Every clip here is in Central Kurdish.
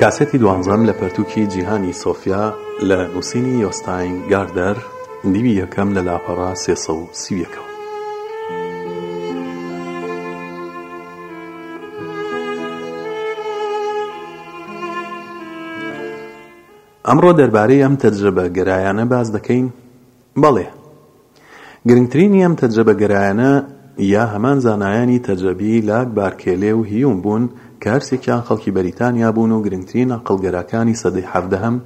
کاسێتی دوانزەم لە پەرتووکی جیهانی سۆفیا لە نووسینی یۆستاین گاردەر، دیوی یەکەم لە لاپەڕە سێ سەد و سی و یەک. ئەمڕۆ دەربارەی ئەم تەجرەبە گەرایانە باس دەکەین بەڵێ، گرنگترینی ئەم تەجرەبەگەرایانە یا هەمان زانایانی تەجرەبی لاک، بارکێلێ و هیوم بوون کە هەرسێکیان خەڵکی بەریتانیا بوون و گرنگترین عەقڵگەراکانی سەدەی حەڤدەهەم،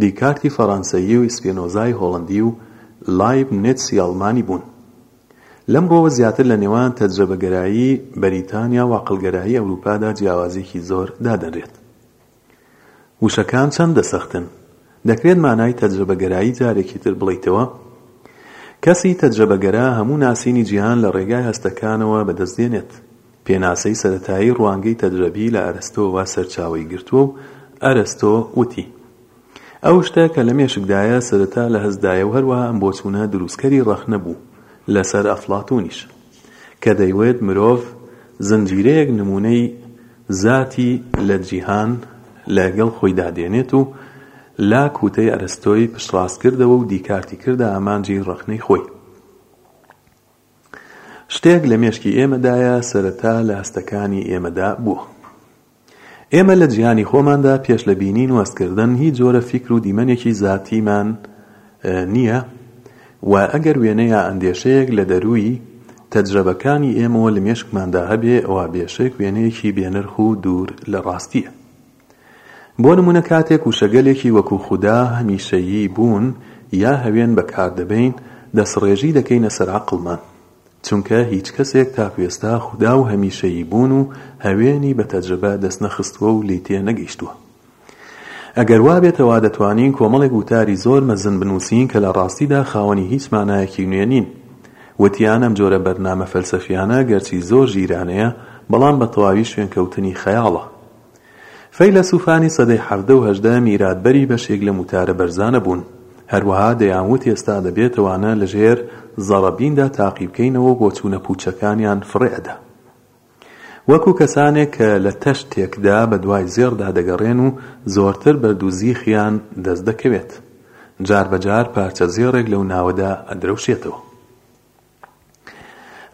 دیکارتی فەڕانسەیی و ئیسپێنۆزای هۆڵەندی و لایبنێتسی ئەڵمانی بوون. لەم ڕووەوە زیاتر لە نێوان تەجرەبەگەرایی بەریتانیا و عەقڵگەرایی ئەوروپادا جیاوازییەکی زۆر دادەنرێت. وشەکان چەندە سەختن! دەکرێت مانای تەجرەبەگەرایی جارێکی تر بڵێیتەوە؟ کەسی تەجرەبەگەرا هەموو ناسینی جیهان لە ڕێگای هەستەکانەوە بەدەست دێنێت. پێناسەی سەرەتایی ڕوانگەی تەجرەبی لە ئەرەستۆوە سەرچاوەی گرتووە و ئەرەستۆ وتی، ئەو شتە کە لە مێشکدایە سەرەتا لە هەستدایە و هەروەها ئەم بۆچوونە دروستکەری ڕەخنە بوو لەسەر ئەفڵاتونیش. کە دەیوت مرۆڤ زنجیرەیەک نموونەی زاتی لە جیهان لە گەڵ خۆیدا دێنێت و لاک وتەی ئەرستۆی پشتڕاست کردەوە و دیکارتی کردە ئامانجی ڕەخنەی خۆی. شتێک لە مێشکی ئێمەدایە سەرەتا لە هەستەکانی ئێمەدا بووە. ئێمە لە جیهانی خۆماندا پێش لە بینین و هەستکردن هیچ جۆرە فیکر و دیمەنێکی زاتیمان نییە و ئەگەر وێنە یا ئەندێشەیەک لە دەرووی تەجرەبەکانی ئێمەوە لە مێشکماندا هەبێ ئەوا بێشک وێنەیەکی بێنرخ و دوور لە ڕاستییە بۆ نموونە کاتێک وشەگەلێکی وەکوو خودا هەمیشەیی بوون یا هەوێن بەکار دەبەین دەسڕێژی دەکەینە سەر عەقڵمان چونکە هیچ کەسێک تاکو ئێستا خودا و هەمیشەیی بوون و هەوێنی بە تەجربە دەست نەخستووە و لێی تێ نەگەیشتووە. ئەگەر وا بێت ئەوا دەتوانین کۆمەڵێک وتاری زۆر مەزن بنووسین کە لە ڕاستیدا خاوەنی هیچ مانایەکی نوێ نین. وتیان ئەم جۆرە بەرنامە فەلسەفیانە گەرچی زۆر ژیرانەیە بەڵام بە تەواوی شوێنکەوتنی خەیاڵە. فەیلەسوفانی سەدەی حەڤدە و هەژدە میراتبەری بەشێک لەم وتارە بەرزانە بوون. هەروەها دەیانوت ئێستا دەبێت ئەوانە لەژێر زەڕەبیندا تاقی بکەینەوە و بۆچوونە پووچەکانیان فڕێ ئەدا. وەکو کەسانێک کە لە تەش تێکدا بەدوای زێڕدا دەگەڕێن و زۆرتر بەرد و زیخیان دەست دەکەوێت. جار بە جار پارچە زێڕێک لەو ناوەدا ئەدرەوشێتەوە.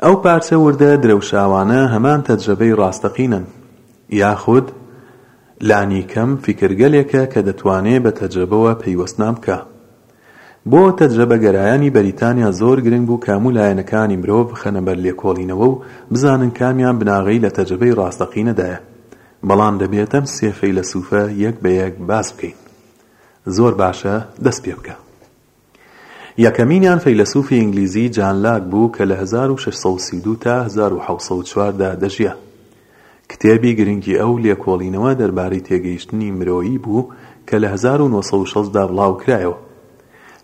ئەو پارچە وردە درەوشاوانە هەمان تەجرەبەی ڕاستەقینەن، یاخود لانیکەم فیکرگەلێکە کە دەتوانێ بە تەجرەبەوە پەیوەستمان بکا. بۆ تەجرەبەگەرایانی بەریتانیا زۆر گرنگ بوو کە هەموو لایەنەکانی مرۆڤ بخەنە بەر لێکۆڵینەوە و بزانن کامیان بناغەی لە تەجرەبەی ڕاستەقینەدایە، بەڵام دەبێت ئەم سێ فەیلەسووفە یەک بە یەک باس بکەین. زۆر باشە دەست پێ بکە. یەکەمینیان فەیلەسوفی ئینگلیزی جان لاک بوو کە لە هەزار و شەش سەد و سی و دوو تا هەزار و حەوت سەد و چوار دا دەژیا. کتێبی گرنگی ئەو لێکۆڵینەوە دەربارەی تێگەیشتنی مرۆیی بوو کە لە هەزار و نۆ سەد و شەست دا بڵاوکرایەوە.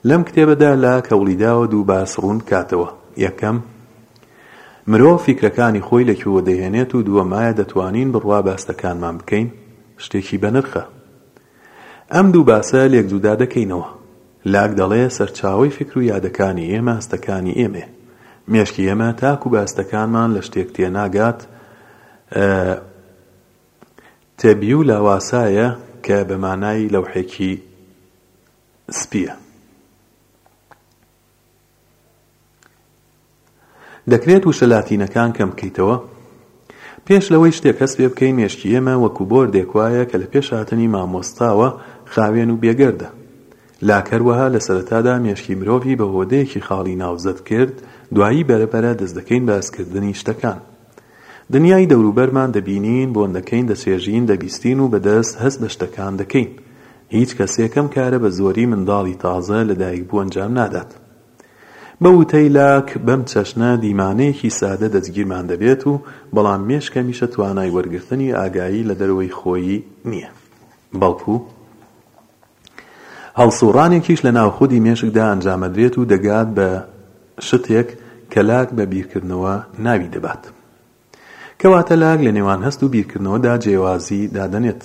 لەم کتێبەدا لاک هەوڵیداوە دوو باس ڕوون بکاتەوە، یەکەم، مرۆڤ فیکرەکانی خۆی لە کوێوە دەهێنێت و دووەم ئایا دەتوانین بڕوا بە هەستەکانمان بکەین؟ شتێکی بەنرخە. ئەم دوو باسە لێک جودا دەکەینەوە. لاک دەڵێ سەرچاوەی فیکر و یادەکانی ئێمە هەستەکانی ئێمەیە. مێشکی ئێمە تاکو بە هەستەکانمان لە شتێک تێناگات ئە تەبیو لاواسایە کە بە مانای لەوحێکی سپیە. دەکرێت وشە لاتینەکان کەم بکەیتەوە؟ پێش لەوەی شتێک هەست پێ بکەین مێشکی ئێمە وەکو بۆردێک وایە کە لە پێش هاتنی مامۆستاوە خاوێن و بێگەردە لاک هەروەها لە سەرەتادا مێشکی مرۆڤی بە هۆدەیەکی خاڵی ناوزەد کرد دوایی بەرە بەرە دەست دەکەین بە هەست کردنی شتەکان دنیای دەوروبەرمان دەبینین، بۆن دەکەین، دەچێژین، دەبیستین و بەدەست هەست بە شتەکان دەکەین. هیچ کەسێک ئەم کارە بە زۆری منداڵی تازە لە دایکبوو ئەنجام نادات. بە وتەی لاک، بەم چەشنە دیمانەیەکی سادە دەستگیرمان دەبێت و بەڵام مێشک هەمیشە توانای وەرگرتنی ئاگایی لە دەرەوەی خۆی نییە بەڵکو هەڵسوڕانێکیش لە ناو خودی مێشکدا ئەنجامەدرێت و دەگات بە شتێک کە لاک بە بیرکردنەوە ناوی دەبات. کەواتە لاک لە نێوان هەست و بیرکردنەوەدا جێوازی دادەنێت.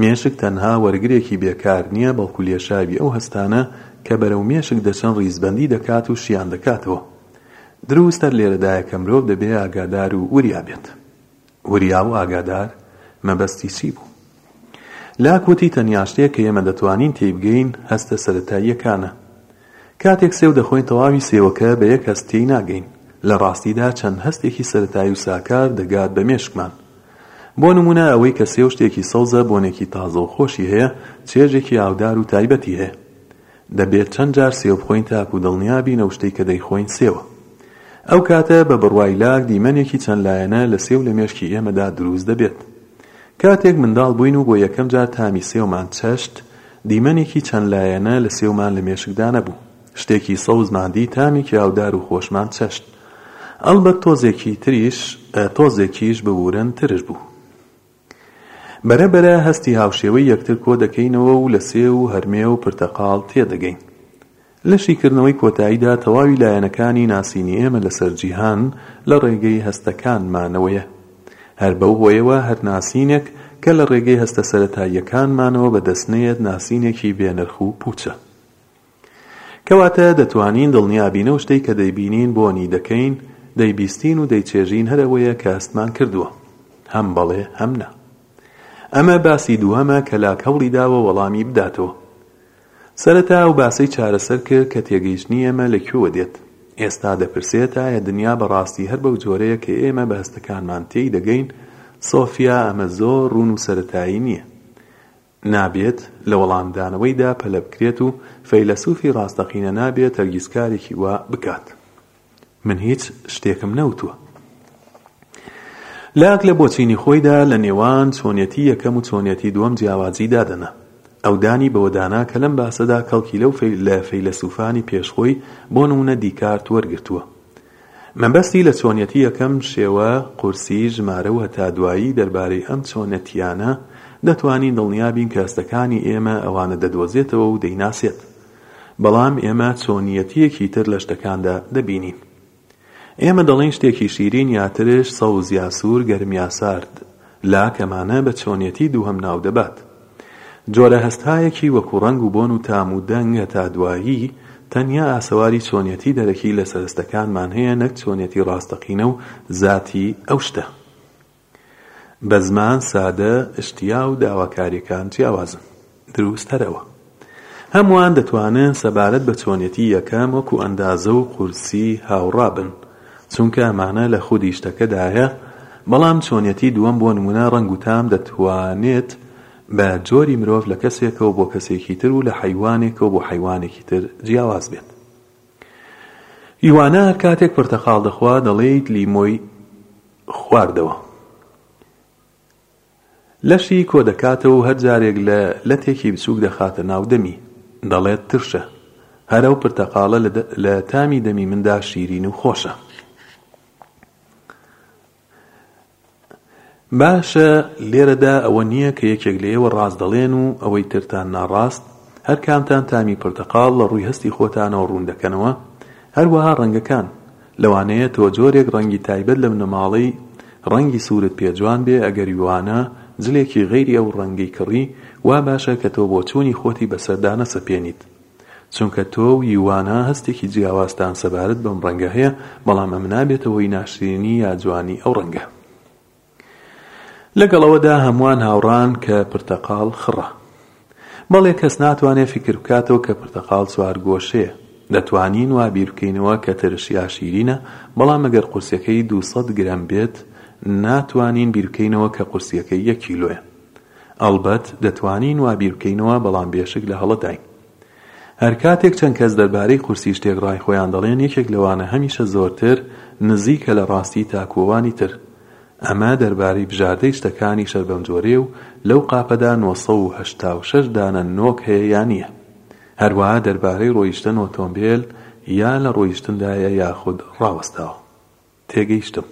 مێشک تەنها وەرگرێکی بێکار نییە بەڵکو لێشاوی ئەو هەستانە کە بەرەو مێشک دەچن ڕیزبەندی دەکات و شیان دەکاتەوە. دروستە لێرەدایە کە مرۆڤ دەبێ ئاگادار و وریا بێت. وریا و ئاگادار مەبەستی چی بوو؟ لاک وتی تەنیا شتێک کە ئێمە دەتوانین تێیبگەین هەستە سەرەتاییەکانە. کاتێک سێو دەخۆین تەواوی سێوەکە بە یەک هەست تێی ناگەین، لە ڕاستیدا چەند هەستێکی سەرەتایی و ساکار دەگات بە مێشکمان. بۆ نموونە ئەوەی کە سێو شتێکی سەوزە بۆنێکی تازە و خۆشی هەیە، چێژێکی ئاودار و تایبەتی هەیە. دەبێت چەند جار سێو بخۆین تاکو دڵنیا بین ئەو شتەی کە دەیخۆین سێوە. ئەو کاتە بە بڕوای لاک دیمەنێکی چەند لایەنە لە سێو لە مێشکی ئێمەدا دروست دەبێت. کاتێک منداڵ بووین و بۆ یەکەم جار تامی سێومان چەشت، دیمەنێکی چەند لایەنە لە سێومان لە مێشکدا نەبوو. شتێکی سەوزمان دی، تامێکی ئاودار و خۆشمان چەشت. ئەڵبەت تۆزێکی تریش، تۆزێکیش ببورن، ترش بوو. بەرە بەرە هەستی هاوشێوەی یەکتر کۆ دەکەینەوە و لە سێو و هەرمێ و پرتەقاڵ تێ دەگەین. لە شیکردنەوەی کۆتاییدا تەواوی لایەنەکانی ناسینی ئێمە لە سەر جیهان لە ڕێگەی هەستەکانمانەوەیە. هەر بەو هۆیەوە هەر ناسینێک کە لە ڕێگەی هەستە سەرەتاییەکانمانەوە بە دەست نەیەت ناسینێکی بێ نرخ و پووچە. کەواتە دەتوانین دڵنیا بین ئەو شتەی کە دەیبینین، بۆنی دەکەین، دەیبیستین و دەیچێژین هەر ئەوەیە کە هەستمان کردووە. هەم بەڵێ هەم نا. ئەمە باسی دووەمە کە لاک هەوڵی داوە وەڵامی بداتەوە. سەرەتا ئەو باسەی چارەسەر کرد کە تێگەیشتنی ئێمە لە کوێوە دێت. ئێستا دەپرسێت ئایا دنیا بە ڕاستی هەر بەو جۆرەیە کە ئێمە بە هەستەکانمان تێی دەگەین؟ سۆفیا ئەمە زۆر ڕوون و سەرەتایی نییە. نابێت لە وەڵامدانەوەیدا پەلە بکرێت و فەیلەسوفی ڕاستەقینە نابێت هەرگیز کارێکی وا بکات. من هیچ شتێکم نەوتووە. لاک لە بۆچینی خۆیدا لە نێوان چۆنیەتی یەکەم و چۆنیەتی دووەم جیاوازی دادەنا. ئەو دانی بەوە دانا کە لەم باسەدا کەڵکی لەو لە فەیلەسوفانی پێش خۆی بۆ نموونە دیکارت وەرگرتووە. مەبەستی لە چۆنیەتی یەکەم، شێوە، قورسی، ژمارە و هەتا دوایی، دەربارەی ئەم چۆنێتییانە دەتوانین دڵنیا بین کە هەستەکانی ئێمە ئەوانە دەدۆزێتەوە و دەیناسێت. بەڵام ئێمە چۆنییەتییەکی تر لە شتەکاندا دەبینین. ئێمە دەڵێین شتێکی شیرین یا ترش، سەوز یا سوور، گەرم یا سارد. لاکەمانە بە چۆنیەتی دووهەم ناو دەبات. جۆرە هەستهایەکی وەکو ڕەنگ و بۆن و تام و دەنگ هەتا دوایی، تەنیا ئاسەواری چۆنیەتی دەرەکی لەسەر هەستەکانمان هەیە نەک چۆنیەتی ڕاستەقینە و زاتی ئەو شتە. بە زمان سادە ئشتیا و داواکاریەکان جیاوازن. دروستەرەوە. هەمووان دەتوانن سەبارەت بە چۆنیەتی یەکەم وەکو ئەندازە و قورسی هاوڕا بن. چونکە ئەمانە لە خودی شتەکەدایە، بەڵام چۆنیەتی دووەم بۆ نموونە ڕەنگ و تام دەتوانێت بە جۆری مرۆڤ لە کەسێکەوە بۆ کەسێکی تر و لە حەیوانێکەوە بۆ حەیوانێکی تر جیاواز بێت. یوانا هەر کاتێک پرتەقاڵ دەخوا دەڵێیت لیمۆی خواردەوە. لەشی کۆدەکاتەوە و هەر جارێک لە لەتێکی بچووک دەخاتە ناو دەمی، دەڵێت ترشە. هەر ئەو پرتەقاڵە لە تامی دەمی مندا شیرین و خۆشە. باشە لێرەدا ئەوە نییە کە یەکێک لە ئێوە ڕاست دەڵێن و ئەوەی ترتان ناڕاست، هەر کامتان تامی پرتەقاڵ لە ڕووی هەستی خۆتانەوە ڕوون دەکەنەوە، هەروەها ڕەنگەکان، لەوانەیە تۆ جۆرێک ڕەنگی تایبەت لە بنەماڵەی ڕەنگی سوورت پێ جوان بێ، ئەگەری وانە جلێکی غەیری ئەو ڕەنگەی کڕی، وا باشە کە تۆ بۆچوونی خۆتی بەسەردا نەسەپێنیت. چونکە تۆ و یوانا هەستێکی جیاوازتان سەبارەت بەم ڕەنگە هەیە، بەڵام ئەمە نابێتە هۆی ناشرینی یا جوانی ئەو ڕەنگە. لەگەڵ ئەوەدا هەمووان هاوڕان کە پرتەقاڵ خڕە. بەڵێ کەس ناتوانێت فیکر بکاتەوە کە پرتەقاڵ چوار گۆشەیە. دەتوانین وا بیر بکەینەوە کە ترش یا شیرینە، بەڵام ئەگەر قورسیەکەی دوو سەد گرەم بێت ناتوانین بیر بکەینەوە کە قورسیەکەی یەک کیلۆیە. ئەڵبەت دەتوانین وا بیر بکەینەوە بەڵام بێشک لە هەڵەداین. هەر کاتێک چەند کەس دەربارەی قورسی شتێک ڕای خۆیان دەڵێن یەکێک لەوانە هەمیشە زۆرتر نزیکە لە ڕاستی تاکوو ئەوانی تر ئەمە دەربارەی بژاردەی شتەکانیش هەر بەم جۆرەیە و لەو قاپەدا نۆ سەد و هەشتا و شەش دانە نۆک هەیە یا نییە هەروەها دەربارەی ڕۆیشتن ئۆتۆمبێل یا لە ڕۆیشتندایە یاخود ڕاوەستاوە تێگەیشتم.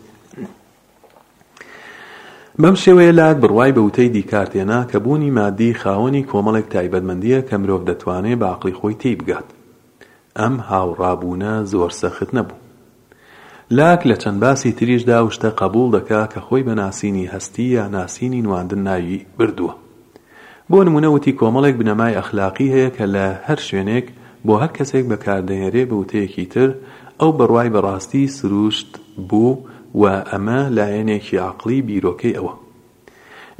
بەم شێوەیە لاک بڕوای بە وتەی دیکارت هێنا کە بوونی ماددی خاوەنی کۆمەڵێک تایبەتمەندییە کە مرۆڤ دەتوانێ بە عەقڵی خۆی تێی بگات. ئەم هاوڕابوونە زۆر سەخت نەبوو. لاک لە چەند باسی تریشدا ئەو شتە قەبووڵ دەکا کە خۆی بە ناسینی هەستی یا ناسینی نواندن ناوی بردووە. بۆ نموونە وتی کۆمەڵێک بنەمای ئەخلاقی هەیە کە لە هەر شوێنێک بۆ هەر کەسێک بەکاردەهێنرێ بە وتەیەکی تر ئەو بڕوای بە ڕاستی سرووشت بوو و ئەمە لایەنێکی عەقڵی بیرۆکەی ئەوە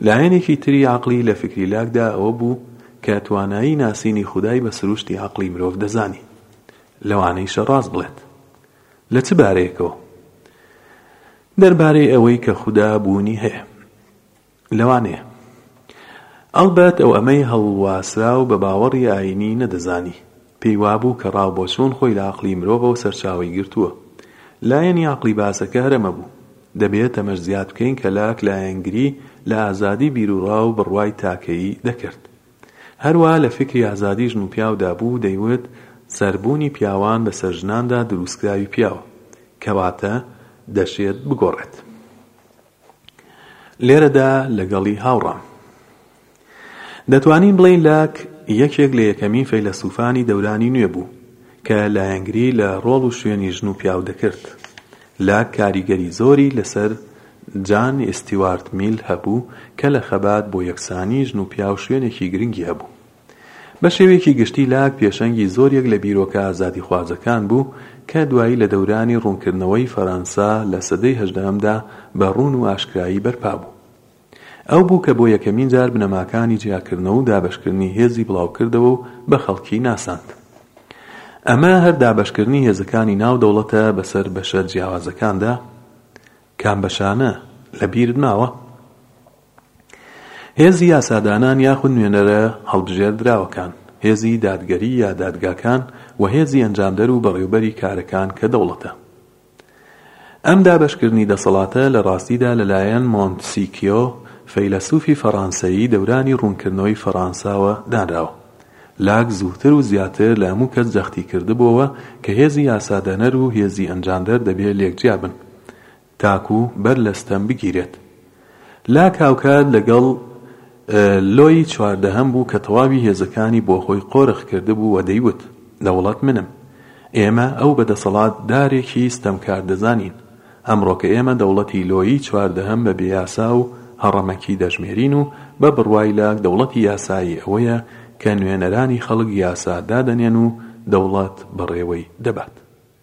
لایەنێکی تری عەقڵی لە فیکری لاکدا ئەوە بوو کە توانایی ناسینی خودای بە سرووشتی عەقڵی مرۆڤ دەزانی لەوانەیشە ڕاست بڵێت لە چ بارەیەکەوە دەربارەی ئەوەی کە خودا بوونی هەیە لەوانەیە. ئەڵبەت ئەو ئەمەی هەڵواسراو بە باوەڕی ئایینی نەدەزانی، پێی وابوو کە ڕاو بۆچوون خۆی لە عەقڵی مرۆڤەوە سەرچاوەی گرتووە. لایەنی عەقڵی باسەکە هەر ئەمە بوو. دەبێت ئەمەش زیاد بکەین کە لاک لایەنگری لە ئازادی بیروڕا و بڕوای تاکەیی دەکرد. هەروا لە فیکری ئازادی ژن و پیاودا بوو، دەیوت سەربوونی پیاوان بەسەر ژناندا دروستکراوی پیاوە، کەواتە دەشێت بگۆڕێت. لێرەدا لەگەڵی هاوڕام. دەتوانین بڵێین لاک یەکێک لە یەکەمین فەیلەسوفانی دەورانی نوێ بوو کە لایەنگری لە ڕۆڵ و شوێنی ژن و پیاو دەکرد. لاک کاریگەری زۆری لەسەر جان ئیستیوارت میل هەبوو کە لە خەبات بۆ یەکسانی ژن و پیاو شوێنێکی گرنگی هەبوو. بە شێوەیەکی گشتی لاک پێشەنگی زۆریەک لە بیرۆکە ئازادیخوازەکان بوو کە دوایی لە دەورانی ڕوونکردنەوەی فەرەنسا لە سەدەی هەژدەهەمدا بە ڕوون و ئاشکرایی بەرپا بوو. ئەو بوو کە بۆ یەکەمین جار بنەماکانی جیاکردنەوە و دابەشکردنی هێزی بڵاو کردەوە و بە خەڵکی ناساند. ئەمە هەر دابەشکردنی هێزەکانی ناو دەوڵەتە بەسەر بەشە جیاوازەکاندا؟ کام بەشانە لە بیرت ماوە؟ هێزی یاسادانان یاخود نوێنەرە هەڵبژێردراوەکان، هێزی دادگەری یا دادگاکان و هێزی ئەنجامدەر و بەڕێوبەری کارەکان کە دەوڵەتە. ئەم دابەشکردنی دەسەڵاتە لە ڕاستیدا لەلایەن مۆنتسیکیۆ فەیلەسوفی فەڕانسەیی دەورانی ڕوونکردنەوەی فەڕانساوە دانراوە. لاک زووتر و زیاتر لە هەموو کەس جەختی کردبۆوە کە هێزی یاسادەنەر و هێزی ئەنجامدەر دەبێ لێک جیا بن. تاکو بەر لە ستەم بگیرێت. لاک هاوکات لەگەڵ لۆیی چواردەهەم بوو کە تەواوی هێزەکانی بۆ خۆی قۆرخ کردبوو و دەیوت، دەوڵەت منم. ئێمە ئەو بە دەسەڵات دارێکی ستەمکار دەزانین. ئەمڕۆکە ئێمە دەوڵەتی لۆیی چواردەهەم بە بێیاسا و هەڕەمەکی دەژمێرین و بە بڕوای لاک دەوڵەتی یاسایی ئەوەیە کە نوێنەرانی خەڵک یاسا دادەنێن و دەوڵەت بەڕێوەی دەبات.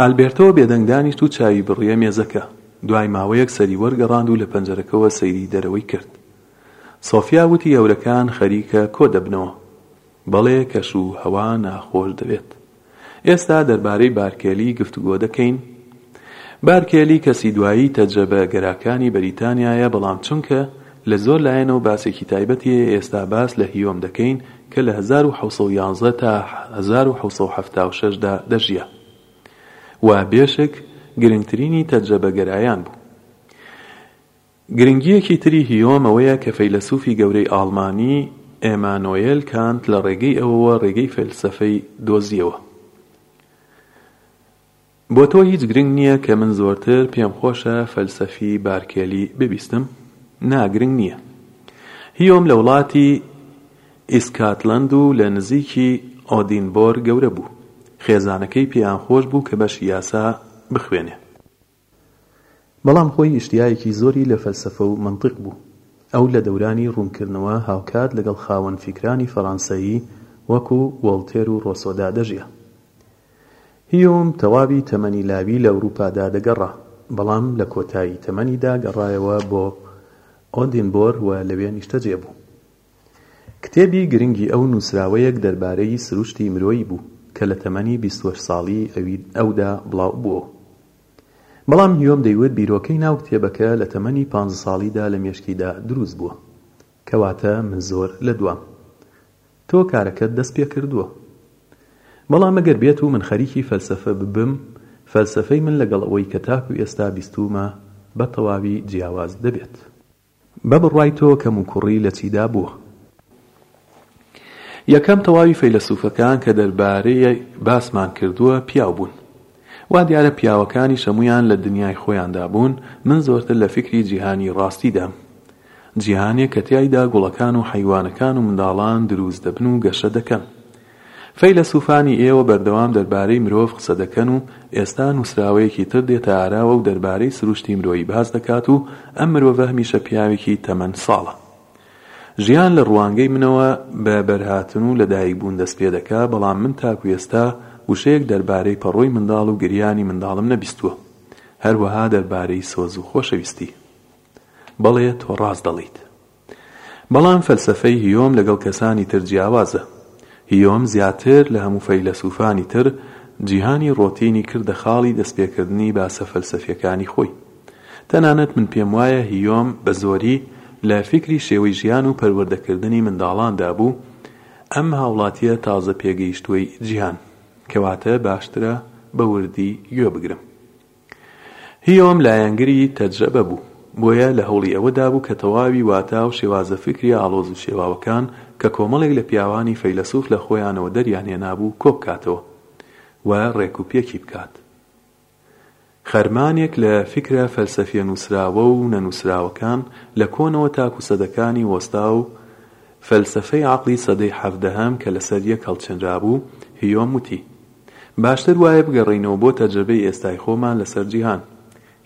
ئالبێرتۆ بێدەنگ دانیشت و چاوی بڕییە مێزەکە. دوای ماوەیەک سەری وەرگەڕاند و لە پەنجەرەکەوە سەیری دەرەوەی کرد. سۆفیا وتی هەورەکان خەریکە کۆ دەبنەوە. بەڵێ کەش و هەوا ناخۆش دەوێت. ئێستا دەربارەی بارکێلی گفتوگۆ دەکەین. بارکێلی کەسی دوایی تەجرە بە گەراکانی بەریتانیایە بەڵام چونکە لە زۆر لایەنەوە باسێکی تایبەتی هەیە ئێستا باس لە هیۆم دەکەین کە لە هەزار و حەوت سەد و یازدە تا هەزار و حەوت سەد و حەفتا و شەش دا دەژیا و بێشک گرنگترینی تەجرەبەگەرایان بوو. گرنگییەکی تری هیۆم ئەوەیە کە فەیلەسوفی گەورەی ئاڵمانی، ئێمانۆیێل کانت، لە ڕێگەی ئەوەوە ڕێگەی فەلسەفەی دۆزییەوە. بۆ تۆ هیچ گرنگ نییە کە من زۆرتر پێم خۆشە فەلسەفی بارکێلی ببیستم؟ نا گرنگ نییە. هیۆم لە وڵاتی ئیسکاتلەند و لە نزیکی ئۆدینبۆر گەورە بوو. خێزانەکەی پێیان خۆش بوو کە بەشی یاسا بخوێنێ. بەڵام خۆی ئیشتیایەکی زۆری لە فەلسەفە و مەنتیق بوو. ئەو لە دەورانی ڕوونکردنەوە هاوکات لەگەڵ خاوەن فیکرانی فەڕانسەیی وەکوو وۆڵتێر و ڕۆسۆدا دەژیا. هیۆم تەواوی تەمەنی لاوی لە ئەوروپادا دەگەڕا، بەڵام لە کۆتایی تەمەنیدا گەڕایەوە بۆ ئۆدینبۆر و لەوێ نیشتەجێ بوو. کتێبی گرنگی ئەو نووسراوەیەک دەربارەی سروشتی مرۆیی بوو کە لە تەمەنی بیست و هەشت ساڵیی ئەودا بڵاوبووەوە. بەڵام هیۆم دەیوت بیرۆکەی ناو کتێبەکە لە تەمەنی پانزە ساڵیدا لە مێشکیدا دروست بووە. کەواتە من زۆر لە دوام. تۆ کارەکەت دەست پێ کردووە. بەڵام ئەگەر بێت و من خەریکی فەلسەفە ببم، فەلسەفەی من لەگەڵ ئەوەی کە تاکو ئێستا بیستوومە بە تەواوی جیاواز دەبێت. بە بڕوای تۆ کەموکوڕی لە چیدا بووە؟ یەکەم، تەواوی فەیلەسووفەکان کە دەربارەی باسمان کردووە پیاو بوون. وا دیارە پیاوەکانیش هەموویان لە دنیای خۆیاندا بوون، من زۆرتر لە فیکری جیهانی ڕاستیدام. جیهانێک کە تیایدا گوڵەکان و حەیوانەکان و منداڵان دروست دەبن و گەشە دەکەن. فەیلەسوفانی ئێوە بەردەوام دەربارەی مرۆڤ قسە دەکەن و ئێستا نووسراوەیەکی تر دێتە ئاراوە و دەربارەی سروشتی مرۆیی باس دەکات و ئەم مرۆڤە هەمیشە پیاوێکی تەمەن ساڵە. ژیان لە ڕوانگەی منەوە بە بەرهاتن و لەدایکبوون دەست پێ دەکا، بەڵام من تاکو ئێستا وشەیەک دەربارەی پەڕۆی منداڵ و گریانی منداڵم نەبیستووە. هەروەها دەربارەی سۆز و خۆشەویستی. بەڵێ تۆ ڕاست دەڵێیت. بەڵام فەلسەفەی هیۆم لەگەڵ کەسانی تر جیاوازە. هیۆم زیاتر لە هەموو فەیلەسووفانی تر جیهانی ڕۆتینی کردە خاڵی دەستپێکردنی باسە فەلسەفییەکانی خۆی. تەنانەت من پێم وایە هیۆم بە زۆری لە فیکری شێوەی ژیان و پەروەردەکردنی منداڵاندا بوو ئەم هاوڵاتیە تازە پێگەیشتوەی جیهان کەواتە باشترە بە وردی گوێ بگرم. هیۆم لایەنگری تەجرەبە بوو بۆیە لە هەوڵی ئەوە دابوو کە تەواوی واتا و شێوازە فیکریە ئاڵۆز و شێواوەکان کە کۆمەڵێک لە پیاوانی فەیلەسوف لە خۆیانەوە دەریان هێنابوو کۆبکاتەوە و ڕێکوپێکی بکات. خەرمانێک لە فیکرە فەلسەفیە نووسراوە و نەنووسراوەکان لە کۆنەوە تاکوو سەدەکانی وەستا و فەلسەفەی عەقڵی سەدەی حەڤدەهەم کە لەسەر یەک هەڵچنرابوو هیۆم وتی باشتر وایە بگەڕێینەوە بۆ تەجرەبەی ئێستای خۆمان لەسەر جیهان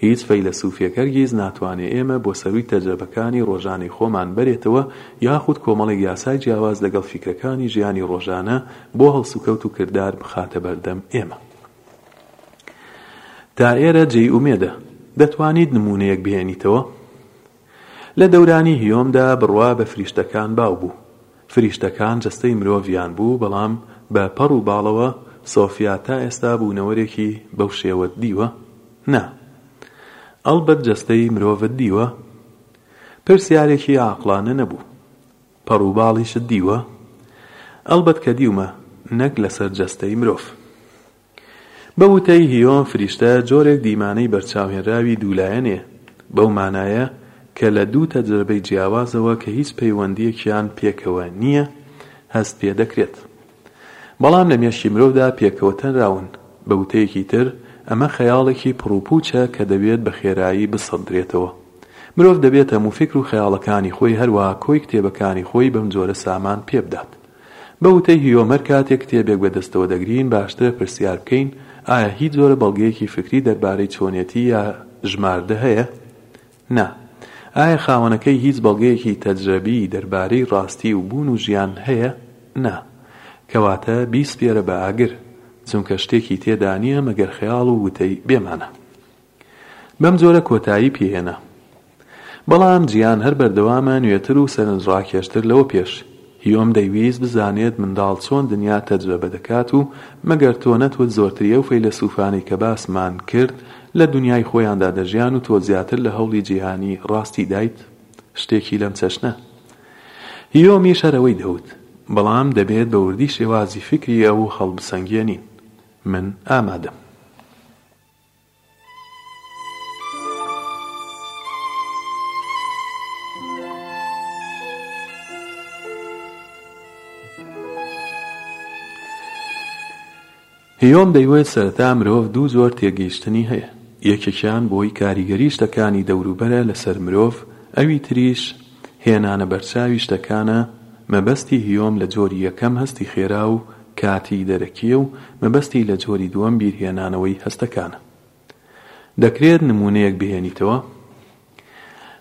هیچ فەیلەسووفێک هەرگیز ناتوانێ ئێمە بۆ سەرووی تەجرەبەکانی ڕۆژانەی خۆمان بەرێتەوە یاخود کۆمەڵێک یاسای جیاواز لەگەڵ فیکرەکانی ژیانی ڕۆژانە بۆ هەڵسوکەوت و کردار بخاتە بەردەم ئێمە. تا ئێرە جێی ئومێدە. دەتوانیت نموونەیەک بهێنیتەوە؟ لە دەورانی هیۆمدا بڕوا بە فریشتەکان باو بوو. فریشتەکان جەستەی مرۆڤیان بوو بەڵام بە پەڕ و باڵەوە، سۆفیا تا ئێستا بوونەوەرێکی بەو شێوەت دیوە؟ نا. ئەڵبەت جەستەی مرۆڤت دیوە؟ پرسیارێکی عاقڵانە نەبوو. پەڕو باڵیشت دیوە؟ ئەڵبەت کە دیومە، نەک لەسەر جەستەی مرۆڤ. بە وتەی هیۆم فریشتە جۆرێک دیمانەی بەرچاوهێنراوی دوولایەنێ، بەو مانایە کە لە دوو تەجرەبەی جیاوازەوە کە هیچ پەیوەندیەکیان پێکەوە نیە هەست پێدەکرێت. بەڵام لە مێشکی مرۆڤدا پێکەوە تەنراون. بە وتەیەکی تر، ئەمە خەیاڵێکی پڕوپووچە کە دەبێت بە خێرایی بسڕدرێتەوە. مرۆڤ دەبێت هەموو فیکر و خەیاڵەکانی خۆی هەروەها کۆی کتێبەکانی خۆی بەم جۆرە سامان پێ بدات. بە وتەی هیۆمەر کاتێک کتێبێک بە دەستەوە دەگرین باشترە پرسیار بکەین، ئایا هیچ جۆرە بەڵگەیەکی فیکری دەربارەی چۆنێتی یا ژماردە هەیە؟ نا. ئایا خاوەنەکەی هیچ بەڵگەیەکی تەجرەبی دەربارەی ڕاستی و بوون و ژیان هەیە؟ نا. کەواتە بیسپێرە بە ئاگر، چونکە شتێکی تێدا نییە مەگەر خەیاڵ و وتەی بێ مانا. بەم جۆرە کۆتایی پێهێنا. بەڵام جیهان هەر بەردەوامە نوێتر و سەرنجڕاکێشتر لەوە پێش. هیۆم دەیویست بزانێت منداڵ چۆن دنیا تەجرەبە دەکات و مەگەر تۆ نەتوت زۆرتری ئەو فەیلەسوفانەی کە باسمان کرد لە دنیای خۆیاندا دەژیان و تۆ زیاتر لە هەوڵی جیهانی ڕاستی دایت؟ شتێکی لەم چەشنە. هیۆمیش هەر ئەوەی دەوت. بەڵام دەبێت بە وردی شێوازی فیکری ئەو هەڵبسەنگێنین. من ئامادەم. هیۆم دەیوت سەرەتا مرۆڤ دوو جۆر تێگەیشتنی هەیە، یەکێکیان بۆی کاریگەری شتەکانی دەوروبەرە لەسەر مرۆڤ، ئەوی تریش، هێنانە بەرچاوی شتەکانە، مەبەستی هیۆم لە جۆری یەکەم هەستی خێرا و کاتیی دەرەکییە و مەبەستی لە جۆری دووەم بیرهێنانەوەی هەستەکانە. دەکرێت نموونەیەک بهێنیتەوە؟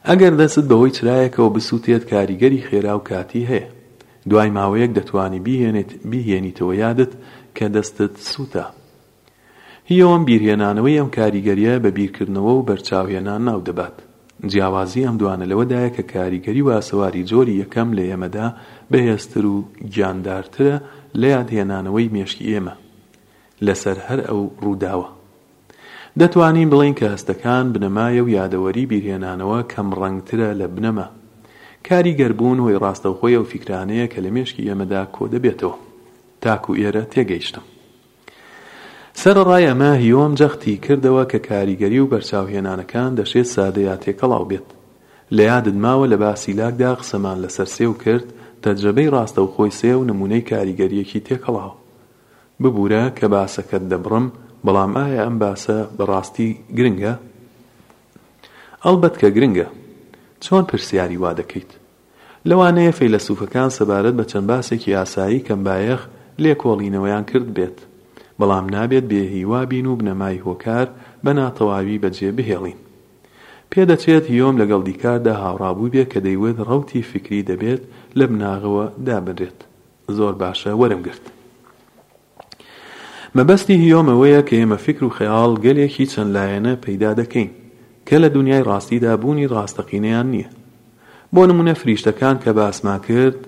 ئەگەر دەستت بەوەی چرایەکەوە بسووتێت کاریگەری خێرا و کاتی هەیە. دوای ماوەیەک دەتوانی بیهێنیتەوە یادت کە دەستت سووتا. هیۆم بیرهێنانەوەی ئەم کاریگەرییە بە بیرکردنەوە و بەرچاوهێنان ناو دەبات. جیاوازیی ئەم دوانە لەوەدایە کە کاریگەری و ئاسەواری جۆری یەکەم لە ئێمەدا بەهێزتر و گیاندارترە لە یادهێنانەوەی مێشکی ئێمە لەسەر هەر ئەو ڕووداوە. دەتوانین بڵێین کە هەستەکان بنەمایە و یادەوەری بیرهێنانەوە کەمڕەنگترە لە بنەما. کاریگەربوون هۆی ڕاستەوخۆی ئەو فیکرانەیە کە لە مێشکی ئێمەدا کۆدەبێتەوە. تاکو ئێرە تێگەیشتم. سەرەڕای ئەمە، هیۆم جەختی کردەوە کە کاریگەری و بەرچاوهێنانەکان دەشێت سادە یا تێکەڵاو بێت. لە یادت ماوە لە باسی لاکدا قسەمان لەسەر سێو کرد، تەجرەبەی ڕاستەوخۆی سێو نموونەی کاریگەرییەکی تێکەڵاوە. ببورە کە باسەکەت دەبڕم، بەڵام ئایا ئەم باسە بە ڕاستی گرنگە؟ ئەڵبەت کە گرنگە. چۆن پرسیاری وا دەکەیت؟ لەوانەیە فەیلەسوفەکان سەبارەت بە چەند باسێکی ئاسایی کەمبایەخ لێکۆڵینەوەیان کردبێت، بەڵام نابێت بێهیوا بین و بنەمای هۆکار بە ناتەواوی بەجێ بهێڵین. پێدەچێت هیۆم لەگەڵ دیکارتدا هاوڕا بووبێت کە دەیوت ڕەوتی فیکری دەبێت لە بناغەوە دابنرێت. زۆر باشە وەرم گرت. مەبەستی هیۆم ئەوەیە کە ئێمە فیکر و خەیاڵ گەلێکی چەند لایەنە پەیدا دەکەین کە لە دونیای ڕاستیدا بوونی ڕاستەقینەیان نییە. بۆ نموونە فریشتەکان کە باسمان کرد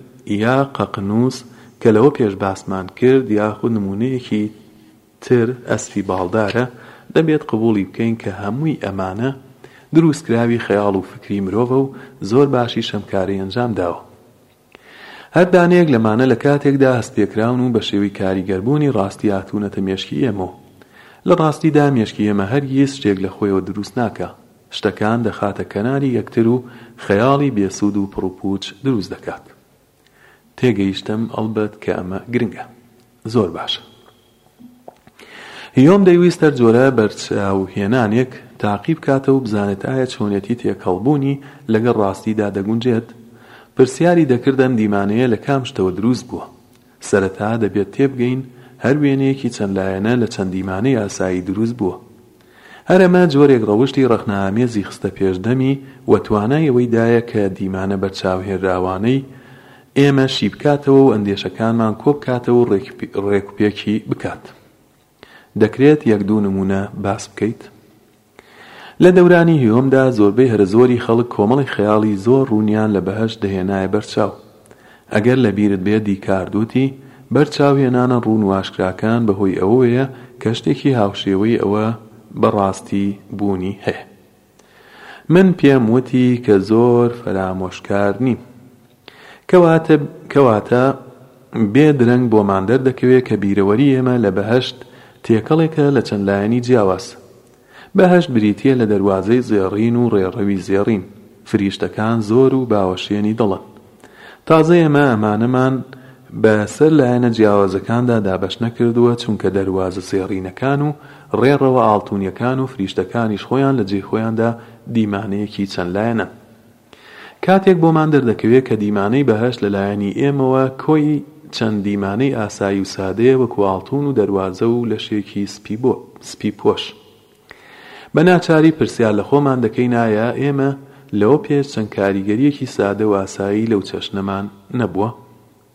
یا قەقنووس کە لەوە پێش باسمان کرد یاخود نموونەیەکی تر ئەسپی باڵدارە دەبێت قبوڵی بکەین کە هەمووی ئەمانە درووستکراوی خەیاڵ و فکری مرۆڤە و زۆر باشیش ئەم کارەی ئەنجام داوە. هەر دانەیەک لەمانە لە کاتێکدا هەستپێکراون و بە شێوەی کاریگەربوونی ڕاستی هاتوونەتە مێشکی ئێمەوە. لە ڕاستیدا مێشکی ئێمە هەرگیز شتێک لە خۆیەوە دروست ناکا، شتەکان دەخاتە کەناری یەکتر و خەیاڵی بێسوود و پڕوپووچ دروست دەکات. تێگەیشتم ئەڵبەت کە ئەمە گرنگە. زۆر باشە. هیۆم دەیویست هەر جۆرە بەرچاو هێنانێک تاقی بکاتەوە بزانێت ئایا چۆنێتی تێکەڵ بوونی لەگەڵ ڕاستیدا دەگونجێت؟ پرسیاری دەکرد ئەم دیمانەیە لە کام شتەوە دروست بووە؟ سەرەتا دەبێت تێبگەین هەر وێنەیەکی چەند لایەنە لە چەند دیمانەی ئاسایی دروست بووە. هەر ئەمە جۆرێک ڕەوشتی ڕەخنەئامێزی خستە پێش دەمی و توانای ئەوەی دایە کە دیمانە بەرچاوهێنراوانەی ئێمە شیبکاتەوە و ئەندێشەکانمان کۆبکاتەوە و ڕێکوپێکی بکات. دەکرێت یەک دوو نموونە باس بکەیت؟ لە دەورانی هیۆمدا زۆربەی هەرەزۆری خەڵک کۆمەڵی خەیاڵی زۆر ڕوونیان لە بەهەشت دەهێنایە بەرچاو، ئەگەر لە بیرت بێت دیکارت وتی، بەر چاو هێنانە ڕوون و ئاشکراکان بە هۆی ئەوەوەیە کە شتێکی هاوشێوەی ئەوە بە ڕاستی بوونی هەیە. من پێم وتی کە زۆر فەرامۆشکار نیم. کەواتە کەواتە بێ درەنگ بۆمان دەردەکەوێ کە بیرەوەری ئێمە لە بەهەشت تێکەڵێکە لە چەند لایەنی جیاواز. بەهەشت بریتییە لە دەروازەی زێڕین و ڕێڕەوی زێڕین، فریشتەکان زۆر و باوەشێنی دڵن. تازە ئێمە ئەمانەمان بە سەر لایەنە جیاوازەکاندا دابەش نەکردووە، چونکە دەروازە زێڕینەکان و ڕێڕەوە ئاڵتونیەکان و فریشتەکانیش خۆیان لە جێی خۆیاندا دیمانەیەکی چەند لایەنەن. کاتێک بۆمان دەردەکەوێت کە دیمانەی بەهەشت لە لایەنی ئێمەوە کۆی چەند دیمانەی ئاسایی و سادەیە وەکو ئاڵتون و دەروازە و لەشێکی سپی پۆش بە ناچاری پرسیار لە خۆمان دەکەین ئایا ئێمە لەوە پێش چەند کاریگەریەکی سادە و ئاسایی لەو چەشنەمان نەبووە؟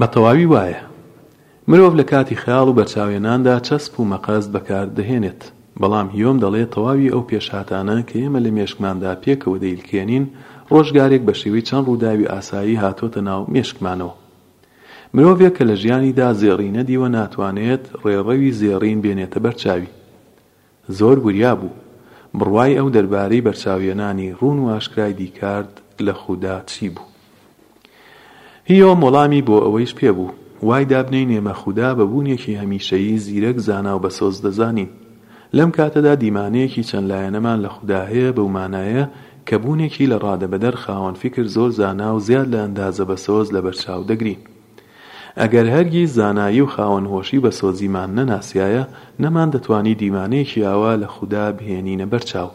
بە تەواوی وایە. مرۆڤ لە کاتی خەیاڵ و بەرچاوهێناندا چەسپ و مەقەست بەکار دەهێنێت، بەڵام هیۆم دەڵێت تەواوی ئەو پێشهاتانە کە ئێمە لە مێشکماندا پێکەوە دەیلکێنین، ڕۆژگارێک بە شێوەی چەند ڕووداوی ئاسایی هاتۆتە ناو مێشکمانەوە. مرۆڤێک کە لە ژیانیدا زێڕی نەدیوە ناتوانێت ڕێڕەوی زێڕین بێنێتە بەرچاوی. زۆر وریا بوو. بڕوای ئەو دەربارەی بەرچاوهێنانی ڕوون و ئاشکرای دیکارت لە خودا چی بوو؟ هیۆم وەڵامی بۆ ئەوەیش پێ بوو. وای دابنێین ئێمە خودا بە بوونێکی هەمیشەیی، زیرەک، زانا و بەسۆز دەزانین. لەم کاتەدا دیمانەیەکی چەند لایەنەمان لە خودا هەیە بەو مانایە کە بوونێکی لە ڕادەبەدەر خاوەن فیکر زۆر زانا و زیاد لە ئەندازە بەسۆز لەبەرچاو دەگرین. ئەگەر هەرگیز زانایی و خاوەن هۆشی بەسۆزیمان نەناسیایە، نەماندەتوانی دیمانەیەکی ئاوا لە خودا بهێنینە بەر چاو.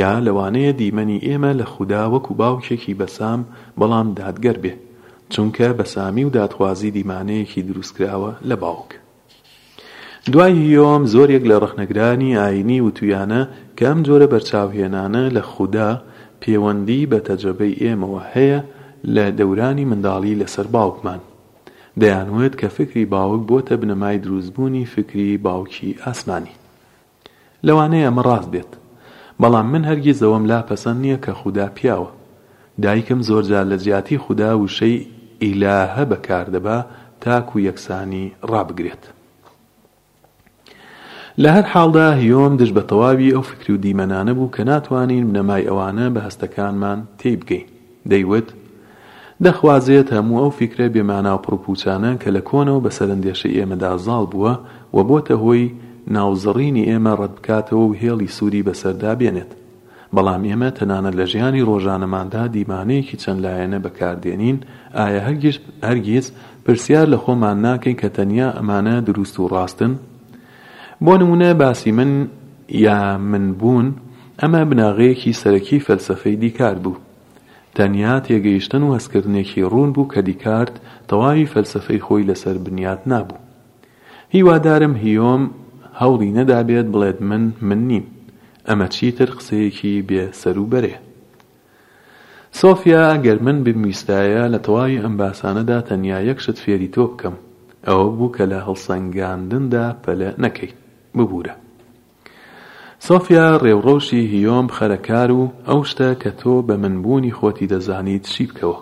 یا لەوانەیە دیمەنی ئێمە لە خودا وەکو باوکێکی بەسام بەڵام دادگەر بێ، چونکە بەسامی و دادخوازی دیمانەیەکی دروستکراوە لە باوک. دوای هیۆم زۆرێک لە ڕەخنەگرانی ئایینی وتویانە کە ئەم جۆرە بەرچاوهێنانە لە خودا پێوەندی بە تەجرەبەی ئێمەوە هەیە لە دەورانی منداڵی لەسەر باوکمان دەیانوت کە فکری باوک بۆتە بنەمای دروستبوونی فکری باوکی ئاسمانی. لەوانەیە ئەمە ڕاست بێت، بەڵام من هەرگیز ئەوەم لا پەسەند نییە کە خودا پیاوە. دایکم زۆرجار لە جیاتی خودا وشەی ئیلاهە بەکاردەبا تاکو یەکسانی ڕابگرێت. لە هەر حاڵدا هیۆم دژ بە تەواوی ئەو فکر و دیمەنانە بوو کە ناتوانین بنەمای ئەوانە بە هەستەکانمان تێی بگەین. دەیوت، دەخوازێت هەموو ئەو فیکرە بێ مانا و پڕ پووچانە کە لە کۆنەوە بە سەرەنجێشەی ئێمەدا زاڵ بووە و بۆتە هۆی ناو زڕینی ئێمە ڕەت بکاتەوە و هێڵی سووری بەسەردا بێنێت. بەڵام ئێمە تەنانەت لە ژیانی ڕۆژانەماندا دیمانەیەکی چەند لایەنە بەکار دێنین، ئایا هەرگیز پرسیار لە خۆمان ناکەین کە تەنیا ئەمانە دروست و ڕاستن؟ بۆ نموونە باسی من یا من بوون، ئەمە بناغەیەکی سەرەکیی فەلسەفەی دیکارت بوو. تەنیا تێگەیشتن و هەستکردنێکی ڕوون بوو کە دیکارت تەواوی فەلسەفەی خۆی لەسەر بنیات نابوو. هیوادارم هیۆم هەوڵی نەدابێت بڵێت من من نیم. ئەمە چیتر قسەیەکی بێ سەروبەرەیە. سۆفیا، گەر من بمویستایە لە تەواوی ئەم باسانەدا تەنیا یەک شت فێری تۆ بکەم، ئەوە بوو کە لە هەڵسەنگاندندا پەلە نەکەیت. ببوورە. سۆفیا، ڕێوڕەوشی هیۆم بخەرە کار و ئەو شتە کە تۆ بە من بوونی خۆتی دەزانیت شی بکەوە.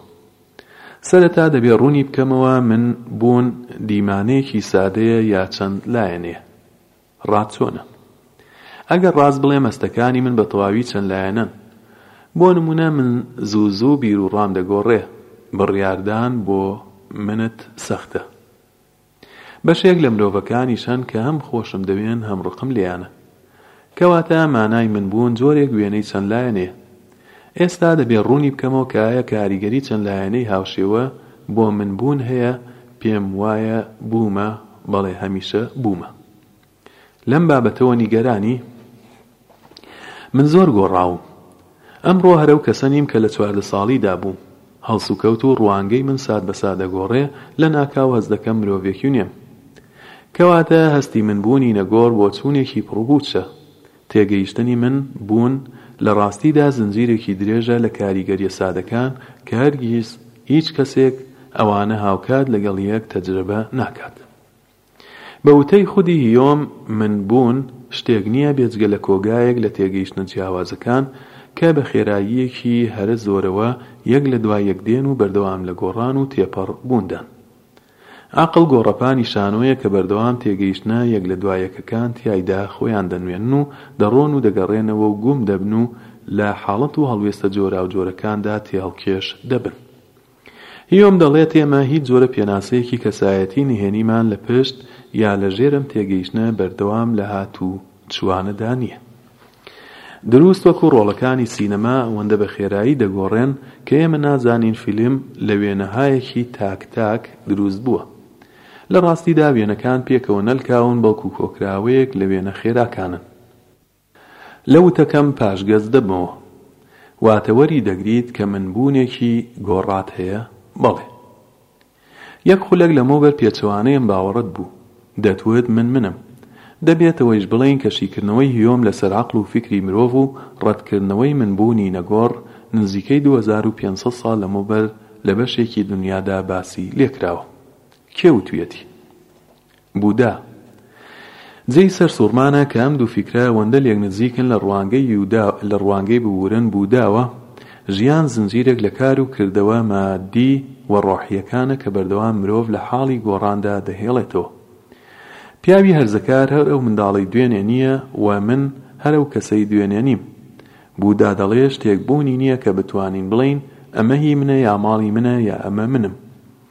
سەرەتا دەبێ ڕوونی بکەمەوە من بوون دیمانەیەکی سادەیە یا چەند لایەنەیە. ڕات چۆنە؟ ئەگەر ڕاست بڵێم هەستەکانی من بەتەواوی چەند لایەنەن. بۆ نموونە من زوو زوو بیروڕام دەگۆڕێ، بڕیاردان بۆ منت سەختە. بەشێک لە مرۆڤەکانیش هەن کە هەم خۆشم دەوێن هەم ڕقم لێیانە. کەواتە مانای من بوون جۆرێک وێنەی چەند لایەنەیە. ئێستا دەبێ ڕوونی بکەمەوە کە ئایا کاریگەری چەند لایەنەی هاوشێوە بۆ من بوون هەیە، پێم وایە بوومە، بەڵێ هەمیشە بوومە. لەم بابەتەوە نیگەرانی؟ من زۆر گۆڕاوم. ئەمڕۆ هەر ئەو کەسە نیم کە لە چواردە ساڵیدا بووم. هەڵسوکەوت و ڕوانگەی من سات بە سات دەگۆڕێ، لە ناکاو هەست دەکەم مرۆڤێکی نوێم. کەواتە هەستی من بوونی نەگۆڕ بۆچوونێکی پڕوپووچە. تێگەیشتنی من، بوون، لە ڕاستیدا زنجیرێکی درێژە لە کاریگەریە سادەکان کە هەرگیز هیچ کەسێک ئەوانە هاوکات لەگەڵ یەک تەجرەبە ناکات. بە وتەی خودی هیۆم، من، بوون، شتێک نیە بێجگە لە کۆگایەک لە تێگەیشتنە جیاوازەکان کە بە خێراییەکی هەرە زۆرەوە یەک لە دوای یەک دێن و بەردەوام لە گۆڕان و تێپەڕ بووندان. عەقڵ گۆڕەپانی شانۆیە کە بەردەوام تێگەیشتنە یەک لە دوا یەکەکان تیایدا خۆیان دەنوێنن و دەڕۆن و دەگەڕێنەوە و گوم دەبن و لە حاڵەت و هەڵوێستە جۆراوجۆرەکاندا تێهەڵکێش دەبن. هیۆم دەڵێت ئێمە هیچ جۆرە پێناسەیەکی کەسایەتی نهێنیمان لە پشت یا لە ژێر ئەم تێگەیشتنە بەردەوام لە هاتوو چوانەدا نییە. دروست وەکو ڕۆڵەکانی سینەما ئەوەندە بە خێرایی دەگۆڕێن کە ئێمە نازانین فیلم لە وێنەهایەکی تاک تاک دروست بووە. لە ڕاستیدا وێنەکان پێکەوە نەلکاون بەڵکو کۆکراوەیەک لە وێنە خێراکانن. لە وتەکەم پاشگەز دەبمەوە. واتە وەری دەگریت کە من بوونێکی گۆڕات هەیە؟ بەڵێ. یەک خولەک لەمەوبەر پێچەوانەیەم باوەڕت بوو دەتوت من منم. دەبێتەوەیش بڵێین کە شیکردنەوەی هیۆم لەسەر عەقڵ و فیکری مرۆڤ و ڕەتکردنەوەی من بوونی نەگۆڕ نزیکەی دوو هەزار و پێنج سەد ساڵ لەمەوبەر لە بەشێکی دونیادا باسی لێکراوە. کێ وتویەتی؟ بودا. جێی سەرسووڕمانە کە ئەم دوو فیکرە ئەوەندە لێک نزیکن لە ڕوانگەی یودا، لە ڕوانگەی ببوورن، بوداوە، ژیان زنجیرێک لە کار و کردەوە مادی و ڕۆحییەکانە کە بەردەوام مرۆڤ لە حاڵی گۆڕاندا دەهێڵێتەوە. پیاوی هەرزەکار هەر ئەو منداڵەی دوێنێ نییە و من هەر ئەو کەسەی دوێنێ نیم. بودا دەڵێ شتێک بوونی نییە کە بتوانین بڵێین ئەمە هی منە یا ماڵی منە یا ئەمە منم.